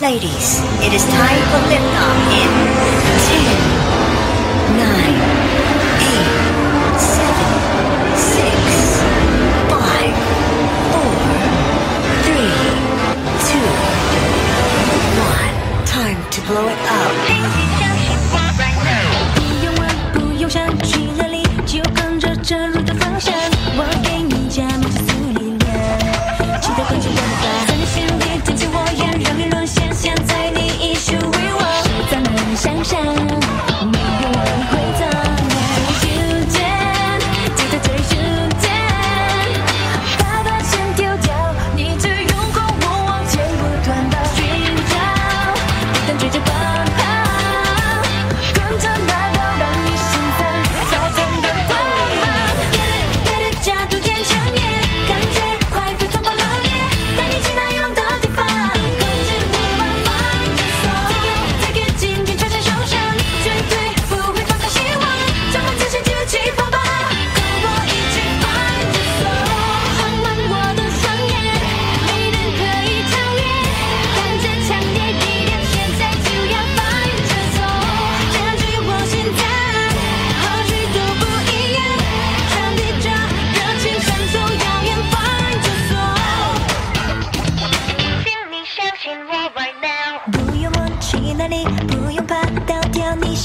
Ladies, it is time for liftoff in 10, 9, 8, 7, 6, 5, 4, 3, 2, 1. Time to blow it up.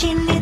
she